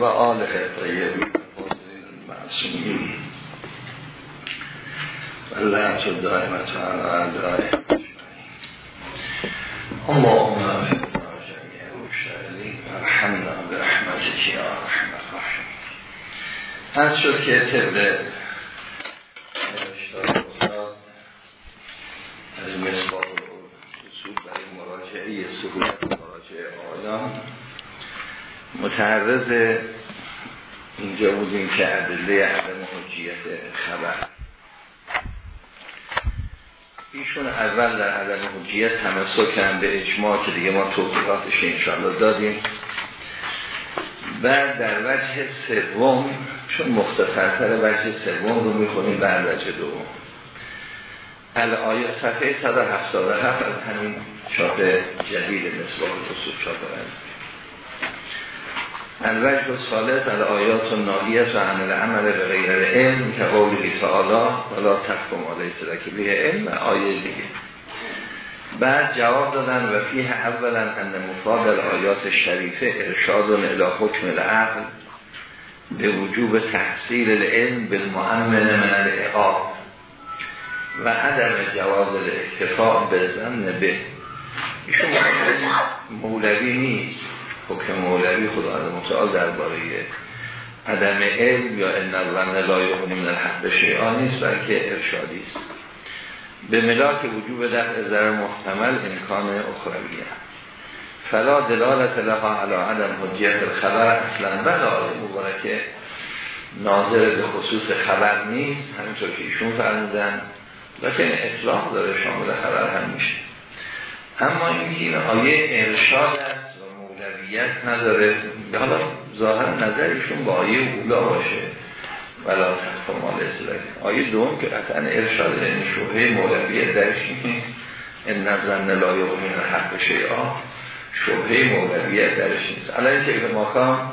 و آل طیبین معصومین. و لعنت دائمت علی اعدائهم اللهم اغفر جميع برحمتك یا رحمت الرحیم از شد که طبق از مصباح اصول برای مراجعه سهولت مراجعه آیان متعرض اینجا بودیم که عدله عدم حجیت خبر. ایشون اول در عدم حجیت تمسک کردن به اجماع که دیگه ما توضیحاتش انشاءالله دادیم. بعد در وجه سوم چون مختصرتر وجه سوم رو می‌خونیم بعد وجه دوم. الآیه صفحه 177 از همین چاپ جدید مصباح رسول چاپ الوجه و سالت از آیات و ناهیت و عمل عمل به غیر علم که قولی تعالی ولا تحکم علیه صدک به علم آیه دیگه. بعد جواب دادن و فیه اولا ان مفاد آیات شریفه ارشاد الى حکم العقل به وجوب تحصیل العلم بالمؤمن من العقاب و عدم جواز الاکتفاع به زن به. ایشون مولوی نیست. حکم مولوی خدا متعال درباره عدم علم یا ان الظن لا یغنی من الحق شیئا نیست بلکه ارشادی است. به ملاک وجوب دفع ضرر محتمل امکان اخرویه فلا دلالت لها علی عدم حجیت الخبر اصلا. ولا مبارکه ناظر به خصوص خبر نیست همینطور که ایشون فرمودن. لیکن اطلاق داره شامل خبر هم میشه. اما این آیه ارشاد است مولویت نداره. حالا ظاهر نظرشون با آیه اولا باشه. ولا تخف مال اسلامی آیه دوم که قطعا ارشاد این شبه مولویت درش نیست. این نظرن لایه و من حق شیعا شبه مولویت درش نیست. الان که به مقام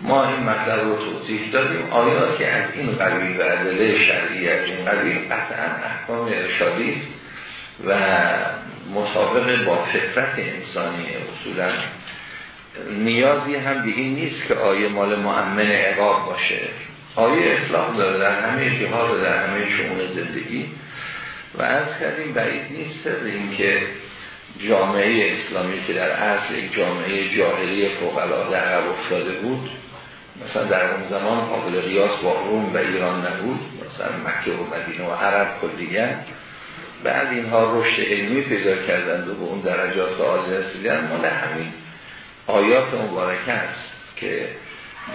ما این مطلب رو توضیح دادیم. آیاتی از این قبیل و عدله شرعی از این قبیل قطعا احکام ارشادی است و مطابق با فطرت انسانی اصولا نیازی هم به این نیست که آیه مال مؤمن عقاب باشه. آیه اطلاق داره در همه جهاد در همه شمون زندگی. و از کردیم بعید نیست اینکه جامعه اسلامی که در اصل یک جامعه جاهلی فوق العاده عقب افتاده بود مثلا در اون زمان قابل ریاض با روم و ایران نبود مثلا مکه و مدینه و عرب کلیگر بعد اینها رشد علمی پیدا کردند و به اون درجات عالی رسیدن. مال همین آیات مبارکه است که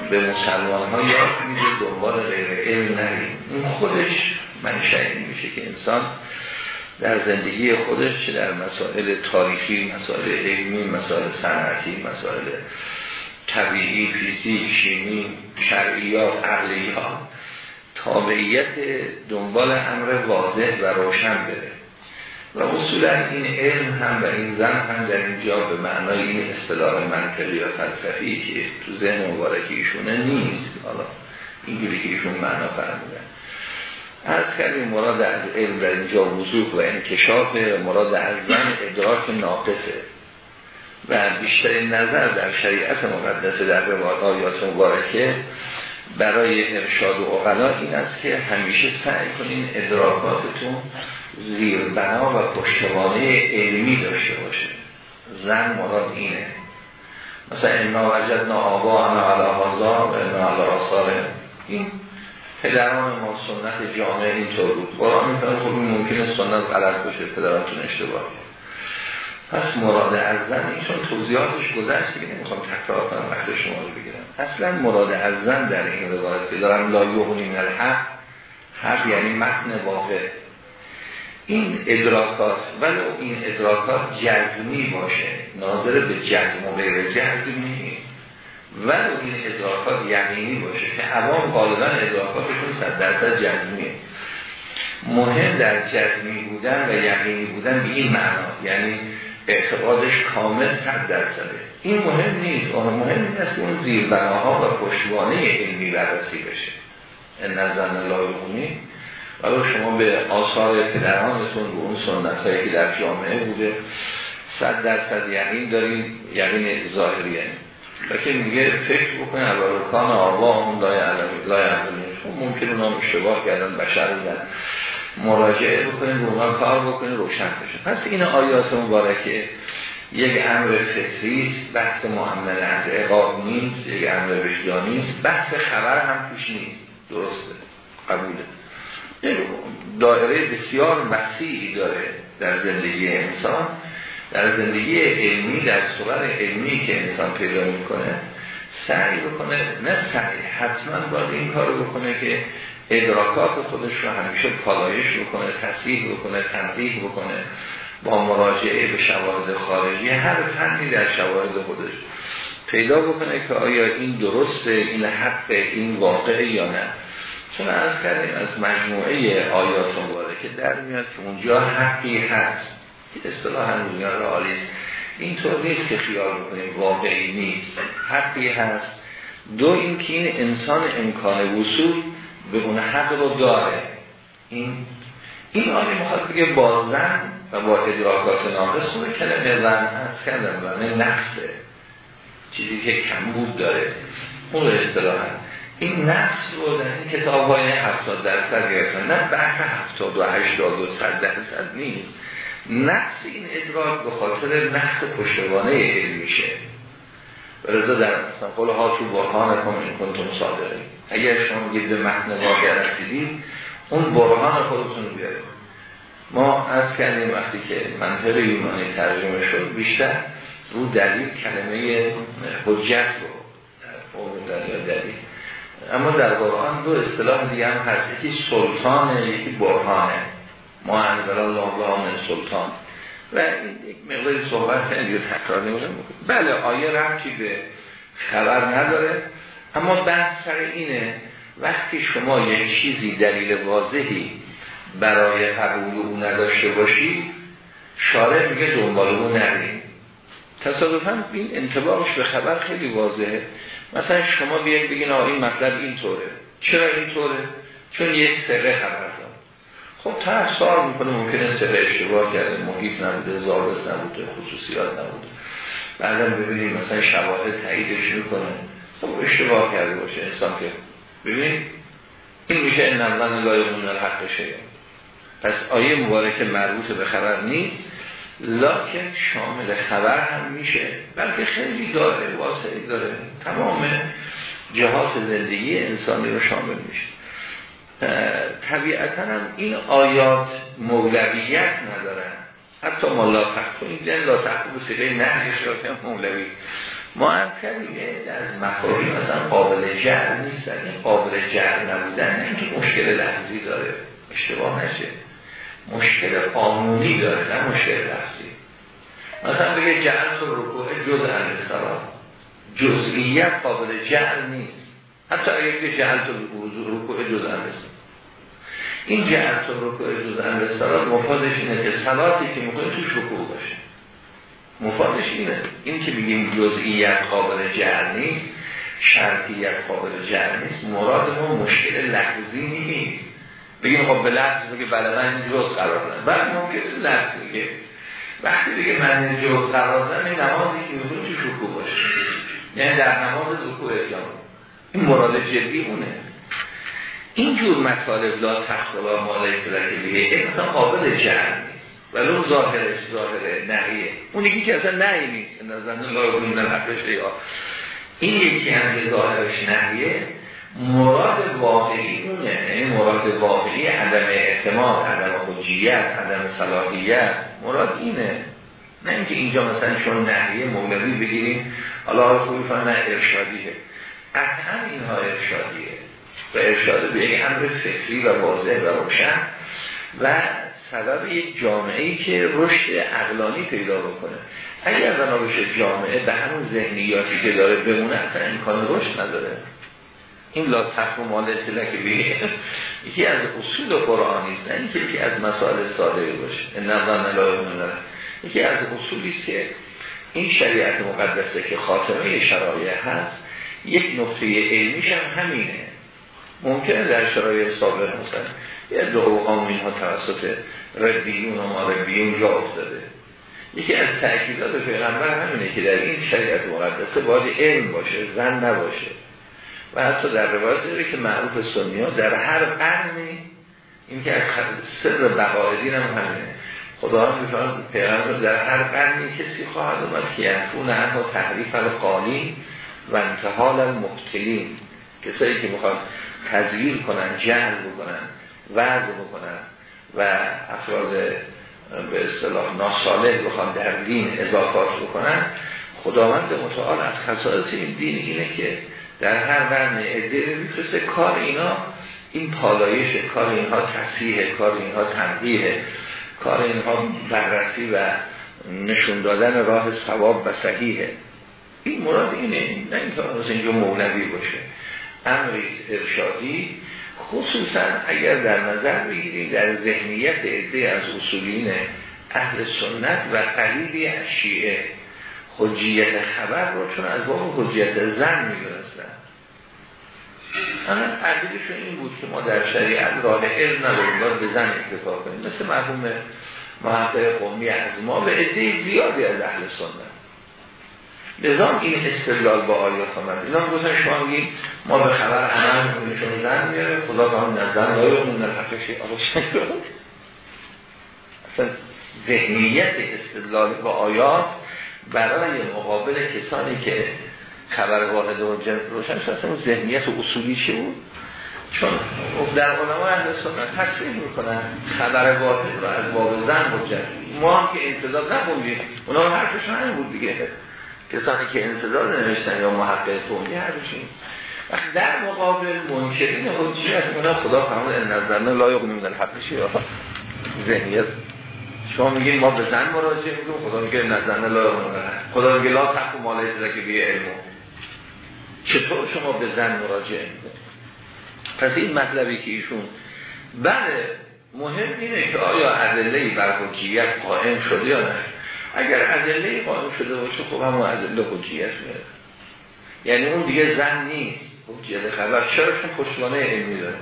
به مسلمان ها یاد میده دنبال غیر علم نریم. خودش منشأ میشه که انسان در زندگی خودش چه در مسائل تاریخی مسائل علمی مسائل صنعتی مسائل طبیعی فیزیک شیمی شرعیات عقلیات تابعیت دنبال امر واضح و روشن بره. و اصولا این علم هم و این زن هم در اینجا به معنای این اصطلاح منطقی یا فلسفی که تو ذهن مبارکی ایشونه نیست. حالا اینجوری که ایشون معنا فرمودن از کردیم مراد از علم در اینجا وضوح و انکشاف مراد از زن ادراک ناقصه. و بیشتر نظر در شریعت مقدسه در روایات آیات مبارکه برای ارشاد و اقلا این است که همیشه سعی کنین ادراکاتتون زیر بنا و پشتوانه علمی داشته باشه. زن مراد اینه. مثلا انا وجدنا آبا انا علا هازا و انا علا این پدران ما سنت جامعه اینطور بود. قرآن می‌تونه خب ممکنه سنت غلط باشه پدرانتون اشتباه. پس مراد از زن ایشون توضیحاتش گذشت که نمی‌خوام تکرار کنم وقت شما رو بگیرم. اصلا مراد از زن در این روایت که دارم لا یغنی من الحق حق یعنی متن واقع. این ادراکات ولو این ادراکات جزمی باشه ناظر به جزم و غیر جزمی نیست. ولو این ادراکات یقینی باشه که عوام غالبا ادراکاتشون صد درصد جزمیه. مهم در جزمی بودن و یقینی بودن به این معنا یعنی اعتقادش کامل صد درصده. این مهم نیست. آن مهم این است که اون زیربناها و پشتوانه علمی بررسی بشه. ان نظرن ولی شما به آثار پدرانتون به اون سنت هایی که در جامعه بوده صد درصد یقین داریم یقین ظاهری لیکن میگه فکر بکنه اول کان آقا هم لای علمی خب ممکن اونا اشتباه کردن بشر بودن مراجعه بکنیم رو اونا کار بکنیم روشن بشه. پس این آیات مبارکه یک امر فطری بحث محمد از عقاب نیست یک امر وجدانی بحث خبر هم توش نیست. درسته؟ قبوله. دایره بسیار وسیعی داره در زندگی انسان. در زندگی علمی در صور علمی که انسان پیدا می‌کنه سعی بکنه نه سعی حتما باید این کار بکنه که ادراکات خودش رو همیشه پالایش بکنه تصحیح بکنه تنقیح بکنه با مراجعه به شواهد خارجی هر فنی در شواهد خودش پیدا بکنه که آیا این درسته این حق این واقعه یا نه. چون از کردیم از مجموعه آیات که در میاد که اونجا حقی هست. که اصطلاح دنیا رو آلیست اینطور نیست که خیال بکنیم واقعی نیست. حقی هست. دو اینکه این انسان امکان وصول به اون حق رو داره. این این آنی مخواد بگه با زن و با ادراکات ناقص. خود کلمه زن هست کردن و نفسه چیزی که کمبود داره. اون رو اصطلاح این نفس رو در این کتاب های 70 درصد گرفتن. نه بحث 70 و 80 و 100 درصد نیست. نفس این ادراک به خاطر نفس پشتوانه علم میشه. رضا در مثلا قول ها تو برهان کن این کنتون صادقه. اگر شما گید به متن واقع رسیدیم اون برهان خودتون بیاریم ما از کردیم وقتی که منطق یونانی ترجمه شد بیشتر رو دلیل کلمه حجت رو در دلیل. اما در قرآن دو اصطلاح دیگه هم هست. یکی سلطان یکی برهانه. ما انزل الله سلطان. و یک مقدار صحبت دیگه تکرار نمیشه بله آیه رفتی به خبر نداره. اما بحث سر اینه وقتی شما یک چیزی دلیل واضحی برای قبول او نداشته باشی شارع میگه دنبال او نریم تصادفا این انتباهش به خبر خیلی واضحه. مثلا شما بیایید بگین آقا این مطلب اینطوره. چرا اینطوره؟ چون یک سره خبر خب تا سوال می‌کنه ممکنه سره اشتباه کرده محیط نبوده زابط نبوده خصوصیات نبوده. بعدا ببینیم مثلا شواهد تاییدش می‌کنه. خب اشتباه کرده باشه انسان که. ببینید این میشه این نمدن لایمون الحق شیعه پس آیه مبارکه مربوط به خبر نیست. لکن شامل خبر هم میشه. بلکه خیلی داره واسعی داره. تمام جهات زندگی انسانی رو شامل میشه. طبیعتا هم این آیات مولویت ندارن. حتی ما لا تخت این دن لا به سیغه نهیش را مولوی. ما هم کردیم از مفاهیم مثلا قابل جعل نیستن. این قابل جعل نبودن اینکه مشکل لحظی داره. اشتباه نشه. مشکل قانونی داره نه مشکل لفظی مثلا بگه جعل تو رکوع جز الاسترا جزئیت قابل جعل نیست. حتی اگه بگه جعل تو رکوع جز الاسترا این جعل تو رکوع جز الاسترا مفادش اینه که صلاتی که می‌کنه توش رکوع باشه. مفادش اینه. این که بگیم جزئیت قابل جعل نیست شرطیت قابل جعل نیست مراد ما مشکل لحظی نیست. بگیم خب به لحظ بگه بله من جز قرار دارم. بعد ممکن لحظ میگه. وقتی بگه من جز قرار دارم این نمازی که می‌خونه تو شکو باشه؟ یعنی در نماز رکوع اسلام. این مراد جدی اونه. اینجور مطالب لا تخلا مالای که بگه این مثلا قابل جهر نیست. ولو ظاهرش ظاهر نهیه. اون یکی که اصلا نهی نیست. نظر لا یقولون الحقش یا این یکی هم که ظاهرش نهیه مراد واقعی اونه یعنی مراد واقعی عدم اعتماد عدم حجیت عدم صلاحیت مراد اینه. نه اینکه اینجا مثلا چون نحیه مولوی بگیریم حالا خوبی نه ارشادیه. قطعا اینها ارشادیه. و ارشاد به یک امر فکری و واضح و روشن. و سبب یک جامعه که رشد عقلانی پیدا بکنه. اگر بنا بشه جامعه به همون ذهنیاتی که داره بمونه اصلا امکان رشد نداره. این لا تخم مال اطلاع که بیه یکی از اصول قرآنی است نه اینکه یکی از مسائل ساده باشه. نظام لا یکی از اصولی است که این شریعت مقدسه که خاتمه شرایع هست یک نقطه علمیش هم همینه. ممکنه در شرایع سابق مثلا یه دو قوم اینها توسط ربیون و ما ربیون جا افتاده. یکی از تأکیدات پیغمبر همینه که در این شریعت مقدسه باید علم باشه زن نباشه. و حتی در روایت داره که معروف سنی ها در هر قرنی این که از سر بقای دین هم همینه. خدا هم پیغمبر در هر قرنی کسی خواهد اومد که یعفون حتی تحریف القالی و انتحال المبتلین. کسایی که می‌خواد تزویر کنن جهل بکنن وعد بکنن و افراد به اصطلاح ناساله بخوان در دین اضافات بکنن خداوند متعال از خصائص این دین اینه که در هر قرن عده میفرسته کار اینا این پالایش کار اینها تصحیح کار اینها تنبیه کار اینها بررسی و نشون دادن راه ثواب و صحیحه. این مراد اینه نه اینکه اینجا مولوی باشه. امری ارشادی خصوصا اگر در نظر بگیریم در ذهنیت عده از اصولین اهل سنت و قلیبی از شیعه حجیت خبر رو چون از باب حجیت زن می‌دونستن. اما قدیرشون این بود که ما در شریعت راه علم نداریم باید به زن اکتفا کنیم. مثل مرحوم محقق قومی از ما به عده زیادی از اهل سنت. لذا این استدلال با آیات آمد. اینا گفتن شما میگیم ما به خبر عمل می‌کنیم زن میاره خدا به هم نزن لایقون در حقشی اصلا ذهنیت استدلال با آیات برای مقابل کسانی که خبر واحد و روشن شد اصلا ذهنیت اصولی چی بود؟ چون در علماء اهل سنت تصریح می‌کنن خبر واحد رو از باب زن حجت ما هم که انتظار نبودیم اونا حرفشون همین بود دیگه. کسانی که انصداد نوشتن یا محقق تومی حرفشون وقتی در مقابل منکرین حجیت اونا خدا فرمود ان نظرنا لا یغنی من الحق. ذهنیت شما میگین ما به زن مراجعه می‌کنیم. خدا میگه نظرنا لا خدا میگه لا تقو مال که بیه علمو چطور شما به زن مراجعه می‌کنید؟ پس این مطلبی که ایشون بله مهم اینه که آیا ادله بر حجیت قائم شده یا نه؟ اگر ادله قائم شده باشه خب همون ادله حجیت میاد یعنی اون دیگه زن نیست. حجیت خبر چرا چون پشتوانه علمی داره.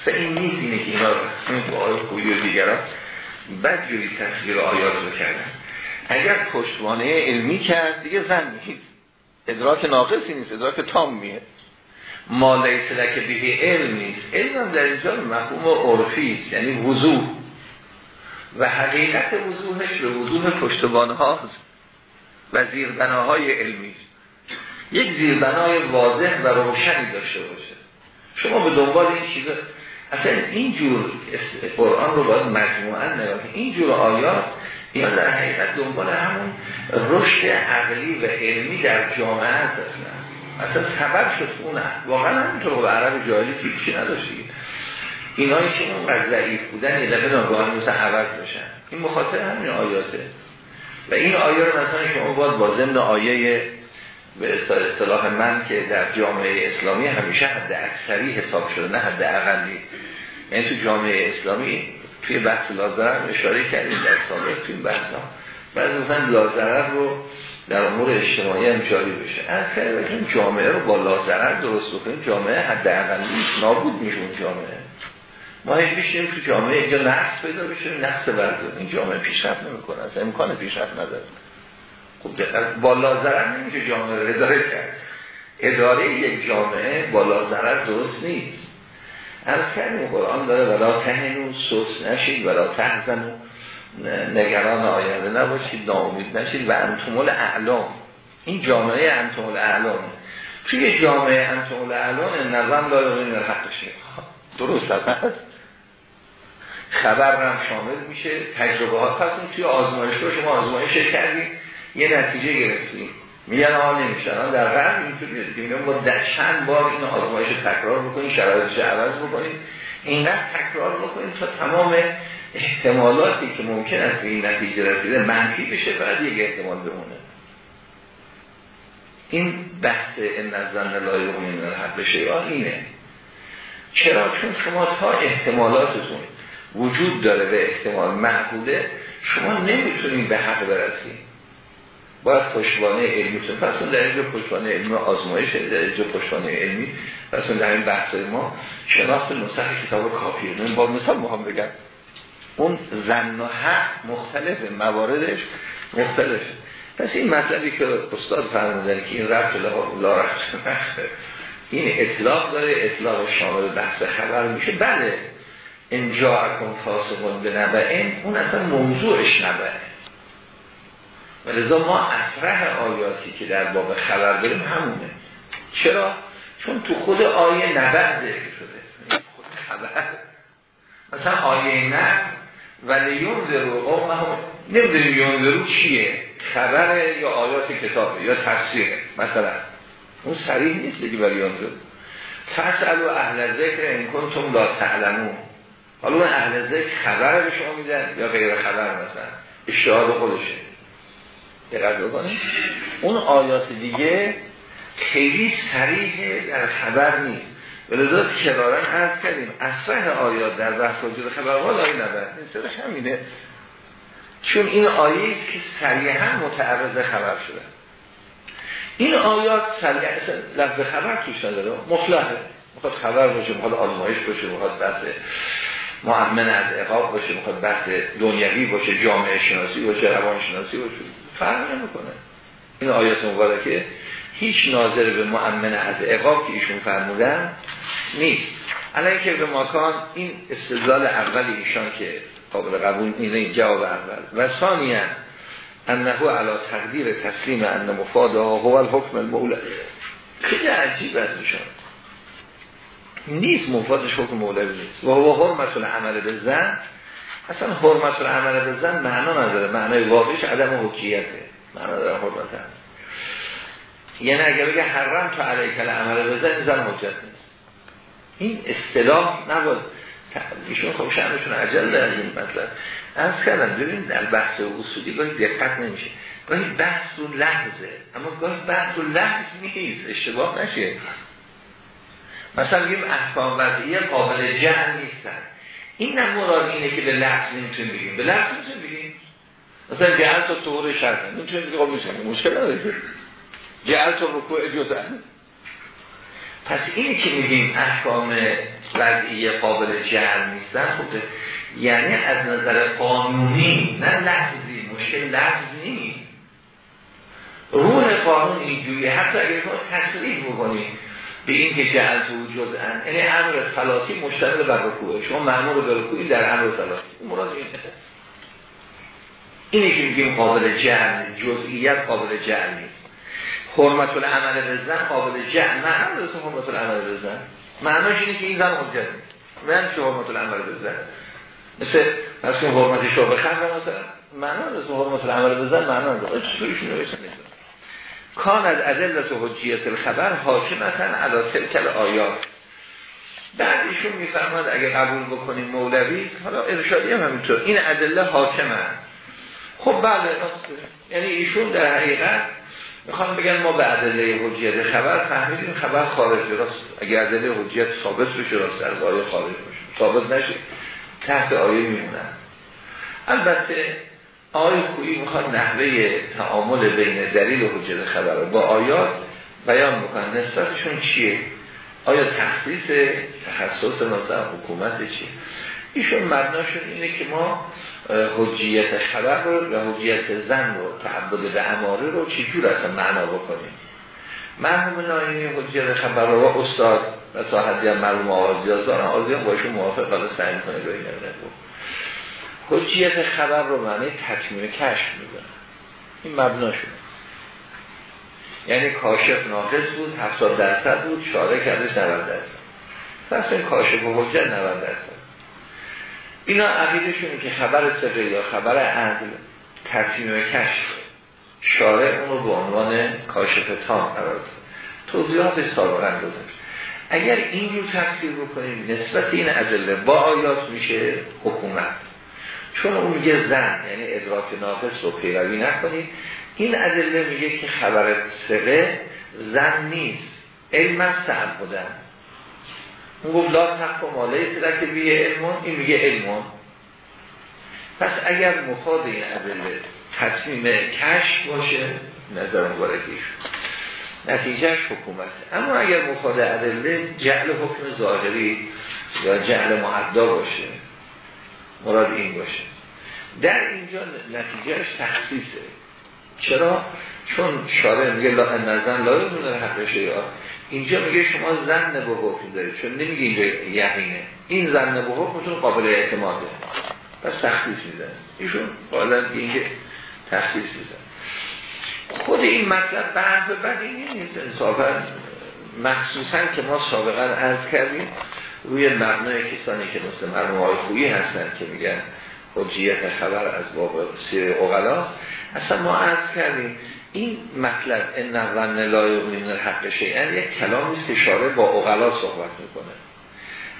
اصلا این نیست اینه که اینا این آیه خویی و دیگران بد جوری تصویر آیات رو اگر پشتوانه علمی کرد دیگه زن نیست. ادراک ناقصی نیست ادراک تام میه. ما لیس لک به علم نیست. علم هم در اینجا مفهوم عرفی است یعنی وضوح. و حقیقت وضوحش به وضوح پشتبان هاست و زیربناهای علمی یک زیربنای واضح و روشنی داشته باشه. شما به دنبال این چیزا اصلا اینجور قرآن رو باید مجموعا نگاه اینجور آیات یا در حقیقت دنبال همون رشد عقلی و علمی در جامعه هست اصلا اصلا سبب شد اون واقعا همینطور به عرب جاهلی چی نداشتی؟ اینایی که اون ضعیف بودن یه دفعه ناگهان مثل عوض بشن. این مخاطر همین آیاته. و این آیه رو مثلا شما باید با ضمن آیه به اصطلاح من که در جامعه اسلامی همیشه حد اکثری حساب شده نه حد اقلی. یعنی تو جامعه اسلامی توی بحث لازرر اشاره کردیم در سابق توی بحث ها. بعد مثلا لازرر رو در امور اجتماعی هم جاری بشه. از کردیم جامعه رو با لازرر درست بکنیم. جامعه حد اقلی نابود میشه اون جامعه. ما هیچ بیشتیم تو جامعه اینجا نقص پیدا بشه نقص بردار این جامعه پیشرفت نمی‌کنه. از امکان پیشرفت نداره. خب با لازرر نمیشه جامعه رو اداره کرد. اداره یک جامعه با لازرر درست نیست. از کردیم قرآن داره ولا تهنو سوس نشید ولا تحزنو نگران آینده نباشید ناامید نشید و انتمول اعلام. این جامعه انتمول اعلام توی جامعه انتمول اعلام نظام لا یقین حقشه درست هست خبر هم شامل میشه. تجربه ها پس توی آزمایشگاه شما آزمایش کردید یه نتیجه گرفتیم. میگن آن نمیشن در غرب اینطوریه دیگه میگن با چند بار این آزمایش تکرار بکنید شرایطش عوض بکنید اینقدر تکرار بکنید تا تمام احتمالاتی که ممکن است به این نتیجه رسیده منفی بشه بعد یک احتمال بمونه. این بحث ان نزدن لای من الحق بشه اینه. چرا؟ چون شما تا احتمالاتتون وجود داره به احتمال معقوله شما نمی‌تونید به حق برسید. باید پشتوانه علمی پس اون در اینجا پشتوانه علمی آزمایش در اینجا پشتوانه علمی پس اون در این بحث ما شناخت نسخ کتاب کافیه. با مثال مهم بگم. اون زن و حق مختلفه مواردش مختلفه. پس این مطلبی که استاد فرمودن که این رفت لا رفت این اطلاق داره اطلاق شامل بحث خبر میشه. بله انجا اکن فاسقون به نبعه اون اصلا موضوعش نبعه ولذا ما اسرح آیاتی که در باب خبر داریم همونه. چرا؟ چون تو خود آیه نبع ذکر شده. خود خبر. مثلا آیه نه ولی یون ذرو قوم هم نمی‌دونیم یون ذرو چیه؟ خبره یا آیات کتابه یا تفسیره؟ مثلا. اون سریع نیست بگی ولی یون ذرو فسألو اهل ذکر این کنتم لا تعلمون. حالا اون اهل ذکر خبر به شما میدن یا غیر خبر مثلا؟ اشتهاد خودشه. دقت بکنید. اون آیات دیگه خیلی سریح در خبر نیست. ولذا کرارن عرض کردیم اصح آیات در بحث وجود خبر آیه نبر این همینه. چون این آیه که سریحا متعرض خبر شده. این آیات سریعا لفظ خبر توش نداره. مطلقه می‌خواد خبر باشه می‌خواد آزمایش باشه می‌خواد بحث معمن از اقاب باشه می‌خواد بحث دنیوی باشه جامعه شناسی باشه روان شناسی باشه. فرق نمی‌کنه. این آیات مبارکه هیچ ناظر به معمن از اقاب که ایشون فرمودن نیست. الان که به ماکان این استدلال اول ایشان که قابل قبول اینه جواب اول. و ثانیا انه علا تقدیر تسلیم ان مفاده هو الحکم المولا خیلی عجیب از ایشان. نیست مفادش حکم مولوی نیست. و هو حرمت العمل به زن اصلا حرمت العمل به زن معنا نداره. معنای واقعیش عدم حکیته معنا داره حرمت یعنی اگر بگه حرم تو علیه عمل به زن زن حجت نیست. این اصطلاح نبود. ایشون خب شأنشون عجل از این مطلب. از کردم ببین در بحث اصولی گاهی دقت نمیشه. گاهی بحث رو لحظه. اما گاهی بحث رو لحظ نیست. اشتباه نشه. مثلا بگیم احکام وضعیه قابل جهل نیستن. این نه مراد اینه که به لفظ نمی‌تونیم بگیم. به لفظ نمی‌تونیم بگیم. مثلا جهل تو طور شرط. نمی‌تونیم بگیم قابل شرط مشکل نداره. جهل تو رکوع جزن پس اینی که میگیم احکام وضعیه قابل جهل نیستن خود یعنی از نظر قانونی نه لفظی. مشکل لفظ نیست. روح قانون اینجوریه. حتی اگر شما تصریح بکنید به این که جهل تو جزءن یعنی امر صلاتی مشتمل بر رکوعه. شما معمول به رکوعی در امر صلاتی. این مراد اینه اینی که میگیم قابل جهل جزئیت قابل جهل نیست. حرمت العمل بزن قابل جهل نه هم درست حرمت العمل بزن معناش اینه که این زن حجت نیست. من چه حرمت العمل بزن مثل مثل حرمت شعب خمر مثلا. معنا حرمت العمل بزن معنا داره کان از عدلت و حجیت الخبر حاکمتا علا تلکل آیات بعد ایشون میفرماد اگه قبول بکنیم مولوی حالا ارشادی هم همینطور. این ادله حاکمه. خب بله یعنی ایشون در حقیقت می‌خوام بگن ما به ادله حجیت خبر فهمیدیم خبر خارج راست. اگه ادله حجیت ثابت بشه راست از آیه خارج بشه. ثابت نشه. تحت آیه میمونن البته آقای خویی می‌خواد نحوه تعامل بین دلیل و حجت خبر با آیات بیان می‌کنن نسبتشون چیه؟ آیا تخصیص تخصص مثلا حکومت چیه؟ ایشون مبناشون اینه که ما حجیت خبر رو و حجیت زن رو تعبد به اماره رو چجور اصلا معنا بکنیم؟ مرحوم نایمی حجیت خبر رو استاد و تا حدی هم مرحوم آزیاز دارن آزیان باشون موافق قدر سعی کنه به این حجیت خبر رو معنی تکمیل کشف میدن این مبنا شد یعنی کاشف ناقص بود 70 درصد بود شاره کردش 90 درصد. پس این کاشف و حجت 90 درصد. اینا عقیدشونه که خبر سقه یا خبر عدل تکمیل کشف. شارع اون رو به عنوان کاشف تام قرار توضیحات سابقا گذاشت. اگر این رو تفسیر بکنیم نسبت این ادله با آیات میشه حکومت. چون اون میگه زن یعنی ادراک ناقص رو پیروی نکنید. این ادله میگه که خبر سقه زن نیست. علم از بودن. اون گفت لا تقف ماله که بیه علمون این میگه علمون پس اگر مفاد این ادله تصمیم کش باشه نظر مبارکیش نتیجهش حکومت. اما اگر مفاد ادله جعل حکم ظاهری یا جعل معدا باشه مراد این باشه. در اینجا نتیجهش تخصیصه. چرا؟ چون شارع میگه لا نزن لا یمون حق شیعه اینجا میگه شما زن به حکم دارید. چون نمیگه اینجا یقینه. این زن به حکمتون قابل اعتماده. پس تخصیص میزن ایشون قابل اینجا تخصیص میزن خود این مطلب بعد بعد این نیست. انصافا مخصوصا که ما سابقا عرض کردیم. روی مبنای کسانی که مثل مرموم های خویی هستن که میگن حجیت خبر از باب سیر اغلاست اصلا ما عرض کردیم این مطلب ان ظن لا من الحق شیئا یک کلامی است که با اغلا صحبت می‌کنه.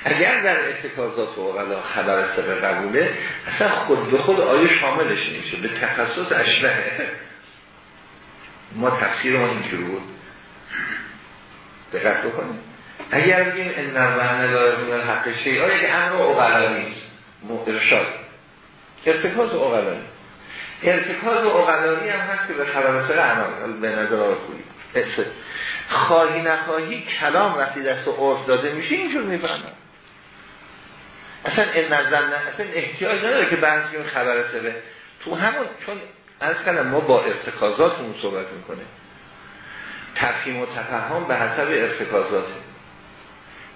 اگر در اتکازات و اغلا خبر سبب قبوله اصلا خود به خود آیه شاملش نمیشه به تخصص اشبهه ما تفسیر ما اینجور بود. دقت بکنیم اگر بگیم ان ظن لا من الحق شیئا یک امر اغلا نیست؟ ارشاد ارتکاز اغلایی ارتکاز اغلایی هم هست که به خبر سر عمل به نظر آرکویی خواهی نخواهی کلام وقتی دست عرف داده میشه اینجور می‌فهمم. اصلا این نظر نه اصلا احتیاج نداره که بحث کنیم خبر سره تو همون چون از کلم ما با ارتکازاتمون صحبت می‌کنه. تفهیم و تفهم به حسب ارتکازاته.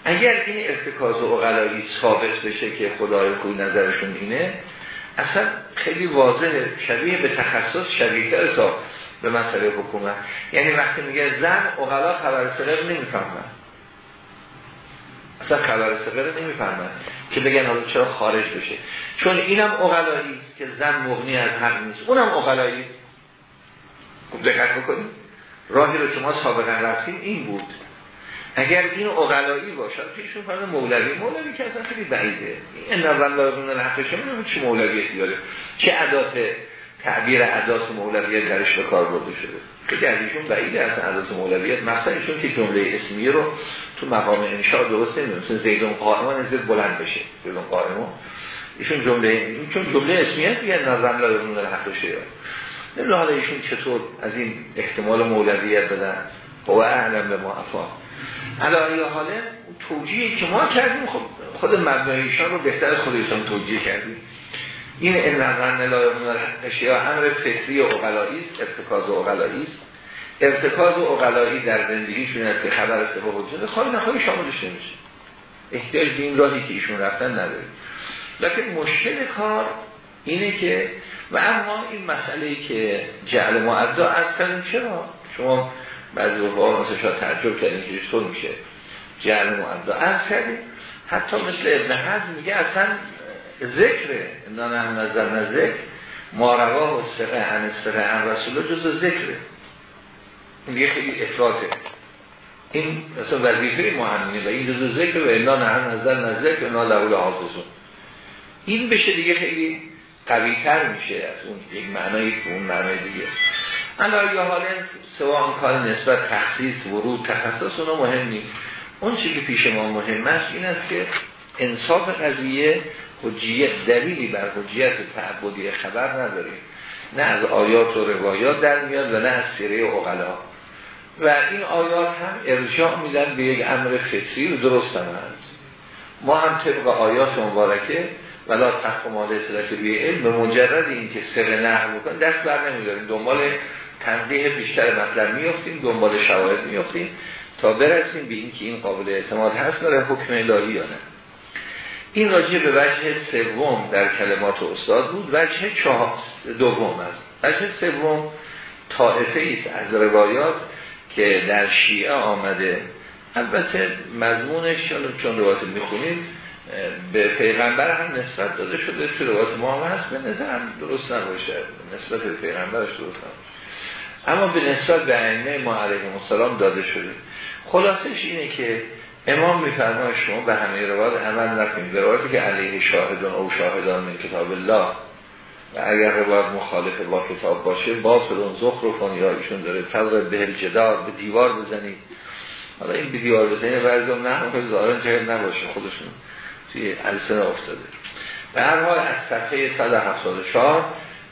اگر این ارتکاز و اقلایی ثابت بشه که خدای خوی نظرشون اینه اصلا خیلی واضحه. شبیه به تخصص شبیه تا به مسئله حکومت. یعنی وقتی میگه زن اقلا خبر سقر نمی‌فهمن. اصلا خبر سقر نمی‌فهمن که بگن حالا چرا خارج بشه. چون اینم اقلایی است که زن مغنی از حق نیست. اونم اقلایی خوب دقت بکنیم راهی رو که ما سابقا رفتیم این بود. اگر این اقلایی باشد ایشون فرد مولوی مولوی که اصلا خیلی بعیده. این نظر لازم الحق شما چه مولویتی داره چه عدات تعبیر عدات مولویت درش به کار برده شده. که از ایشون بعیده اصلا عدات مولویت. مثلا ایشون که جمله اسمیه رو تو مقام انشاء درست نمی‌دونه مثلا زیدون قائمان از بلند بشه. زیدون قائمان ایشون جمله چون جمله اسمیه دیگه نظر لازم الحق شده نمی‌دونه حالا ایشون چطور از این احتمال مولویت دادن. و اعلم به ما علایه حاله توجیهی که ما کردیم. خب خود مبنایشان رو بهتر از خودشان توجیه کردیم. این ان نظرن لا اشیاء امر فطری و اقلایی است ارتکاز و اقلایی است. ارتکاز و اقلایی در زندگیشون است که خبر سبب وجود خواهی نخواهی شاملش نمیشه احتیاج به این راهی که ایشون رفتن نداره لیکن مشکل کار اینه که و اما این مسئله که جعل معدا از کردیم چرا؟ شما بعضی وقتا مثل شاید تعجب کردیم که چطور میشه جعل معدا از کردیم حتی مثل ابن حزم میگه اصلا ذکره نه هم نظر ذکر ماروا و سقه عن سقه عن رسول جز ذکره میگه خیلی افراطه. این مثلا وظیفه مهمینه و این جز ذکر و انا هم نظر نه ذکر انا حافظون این بشه دیگه خیلی قوی تر میشه از اون یک معنی اون معنی دیگه. الا یا حالا سوان کار نسبت تخصیص ورود تخصص اونا مهم نیست. اون چیزی که پیش ما مهم است این است که انصاف قضیه حجیت دلیلی بر حجیت تعبدی خبر نداریم. نه از آیات و روایات در میاد و نه از سیره اغلا و این آیات هم ارجاع میدن به یک امر فطری و درست هم هست ما هم طبق آیات مبارکه ولا تخم آده صدق روی علم به مجرد این که سر نقل بکن دست بر نمیداریم. دنبال تنقیه بیشتر مطلب میفتیم دنبال شواهد میفتیم تا برسیم به اینکه این قابل اعتماد هست برای حکم الهی یا نه. این راجع به وجه سوم در کلمات استاد بود. وجه چهار دوم است. وجه سوم طائفه ایست از روایات که در شیعه آمده. البته مضمونش چون روایت می‌خونیم به پیغمبر هم نسبت داده شده. تو روایت ما هم هست. به نظر درست نباشه. نسبت به پیغمبرش درست نباشه. اما به نسبت به ائمه ما السلام داده شده. خلاصش اینه که امام میفرماید شما به همه روایات عمل نکنید. روایتی که علیه شاهدان او شاهدان من کتاب الله. و اگر روایت مخالف با کتاب باشه باطلون زخرفون یا ایشون داره فضل به جدار به دیوار بزنید. حالا این به دیوار بزنید بعضی نه ظاهرا جهل نباشه. خودشون توی السنه افتاده. به هر حال از صفحه 174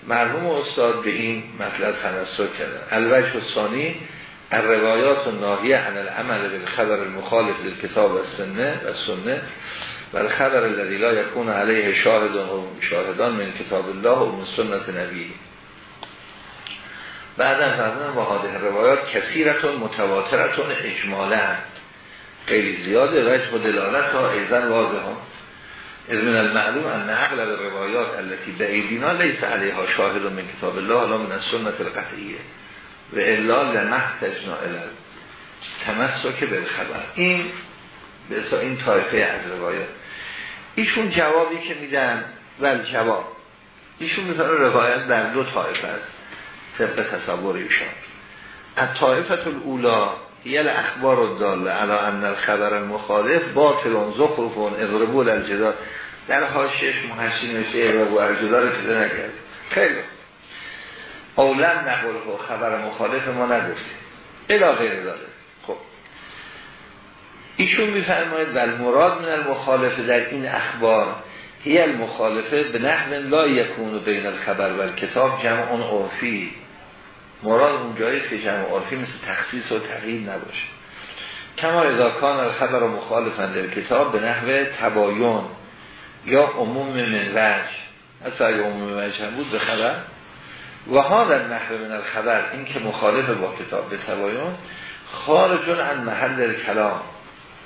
مرحوم استاد به این مطلب تنصر کردن الوجه ثانی الروایات ناهیه عن العمل به خبر المخالف کتاب و سنه و سنه و خبر الذی لا یکون علیه شاهد و شاهدان من کتاب الله و من سنت نبی. بعدا فرمودن با حاده روایات کثیرتون متواترتون اجمالا. خیلی زیاده. وجه و دلالت ها ایزن واضح هم از من المعلوم ان اغلب روایات التي بعیدینا لیس علیها شاهد من کتاب الله الا من سنت القطعیه. و الا لمحتجنا الال تمسک بالخبر. این به این طایفه از روایات. ایشون جوابی که میدن ول جواب. ایشون می‌تونه روایت در دو طایفه است. طبق تصور ایشان. از طایفت الاولا یل اخبار و داله علا ان الخبر المخالف باطل زخرفون اضربول الجدار در هاشش محشی نوشته اضربو الجدار پیدا نکرد. خیلی. اولم نقل خبر مخالف ما نگفتیم الا غیر داره خب. ایشون میفرماید ول مراد من المخالفه در این اخبار هی المخالفه به نحو لا یکون بین الخبر و کتاب جمع عرفی. مراد اون جاییست که جمع عرفی مثل تخصیص و تغییر نباشه. کما اذا کان الخبر مخالفا در کتاب به نحو تبایون یا عموم من وجه. اصلا عموم وجه هم بود به خبر. و ها در نحو من الخبر این که مخالف با کتاب به تبایون خارجون عن محل کلام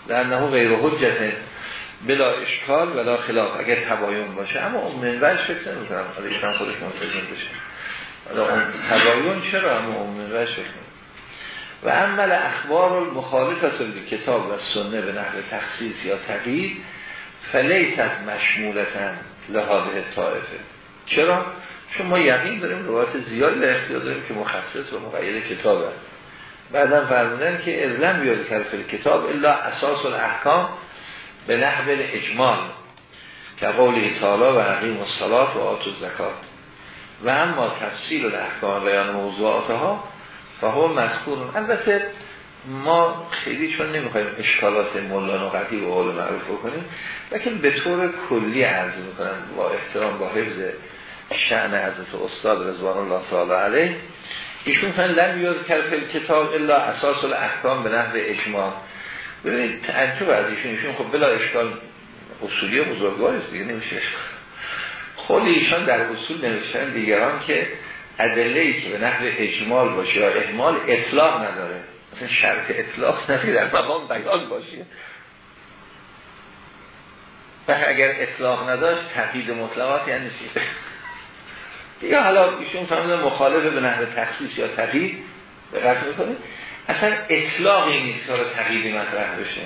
نهو غیر حجت بلا اشکال ولا خلاف. اگر تبایون باشه اما منوج فکر نمی کنم حالا ایشان خودش منتظم بشه تبایون چرا اما نمی و عمل اخبار المخالفت به کتاب و سنه به نحو تخصیص یا تغییر فلیست مشمولتا لحاظه طائفه چرا؟ چون ما یقین داریم روایت زیادی در اختیار داریم که مخصص و مقید کتاب هست بعدا فرمودن که ازلم بیاد کرد کتاب الا اساس الاحکام به نحو اجمال که قولی تعالی و عقیم الصلات و آت الزکات. و اما تفصیل و احکام بیان موضوعاتها فهو مذکور. البته ما خیلی چون نمی‌خوایم اشکالات مولا نقطی و قول معروف بکنیم لیکن به طور کلی عرض می‌کنم با احترام با حفظ شعن حضرت استاد رضوان الله تعالی علیه ایشون فن لم یاد کرد کتاب الا اساس الاحکام به نحو اجماع. ببینید تعجب از ایشون. ایشون خب بلا اشکال اصولی بزرگوار است دیگه نمیشه خود ایشان در اصول نوشتن دیگران که ادله ای که به نحو اجمال باشه یا احمال اطلاق نداره. مثلا شرط اطلاق نداره در مقام بیان باشه. و اگر اطلاق نداشت تقیید مطلقات یعنی چی؟ دیگه حالا ایشون فهمیدن مخالف به نحو تخصیص یا تقیید به قصد می‌کنه. اصلا اطلاقی نیست که تقییدی مطرح بشه.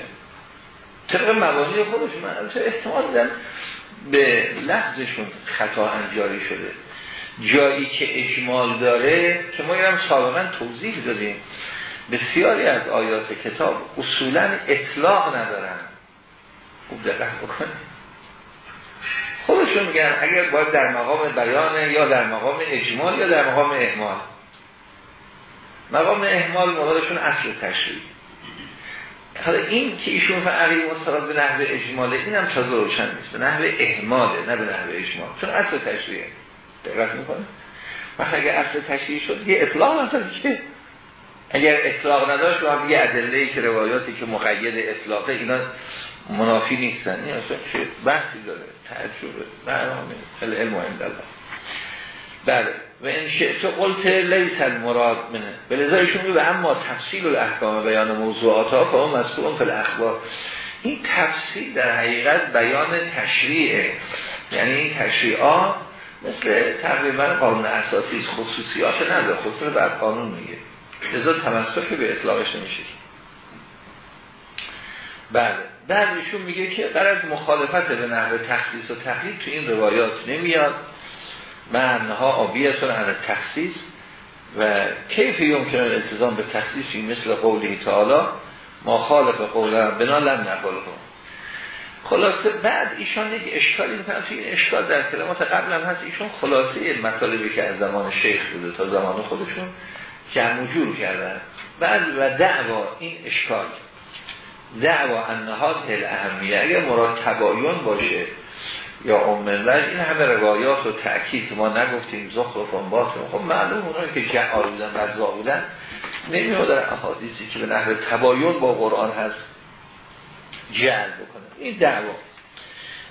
طبق مبانی خودش من احتمال دیدم به لحظشون خطا انجاری شده. جایی که اجمال داره که ما هم سابقا توضیح دادیم بسیاری از آیات کتاب اصولا اطلاق ندارن. خوب دقت بکنید. خودشون میگن اگر باید در مقام بیان یا در مقام اجمال یا در مقام احمال. مقام احمال مرادشون اصل تشریع حالا این که ایشون فعقی مستقاد به نحوه اجماله این هم تازه روشن نیست. به نحوه احماله نه به نحوه اجمال. چون اصل تشریعه دقت می‌کنه وقتی اگر اصل تشریع شد یه اطلاق نداره که اگر اطلاق نداشت و یه ادله که روایاتی که مقید اطلاقه اینا منافی نیستن. این اصلا چه بحثی داره؟ تعجبه برنامه. العلم و بله. و این شئت قلت لیس المراد منه. به اما تفصیل الاحکام بیان موضوعات ها که اون مسئول فی الاخبار. این تفصیل در حقیقت بیان تشریعه. یعنی این تشریعات مثل تقریبا قانون اساسی خصوصیات نداره. خصوصی بر قانون میگه. لذا تمسک به اطلاقش نمیشه. بله. بعد میگه که قرار مخالفت به نحوه تخصیص و تحلیل تو این روایات نمیاد. معنها آبیتون عن تخصیص و کیف یمکن الالتزام به تخصیصی مثل قولی تعالی ما خالف قوله بنا لم نقل خلاصه بعد ایشان یک اشکالی می‌کنن توی این اشکال در کلمات قبل هم هست ایشون خلاصه مطالبی که از زمان شیخ بوده تا زمان خودشون جمع جور کردن. بعد و دعوا این اشکال. دعوا انهات هل اهمیه اگر مراد تبایون باشه یا امنوج این همه روایات و تأکید ما نگفتیم زخرفان باطن خب معلوم اونایی که جعال بودن رضا بودن نمیاد در احادیثی که به نحو تبایون با قرآن هست جعل بکنه. این دعوا.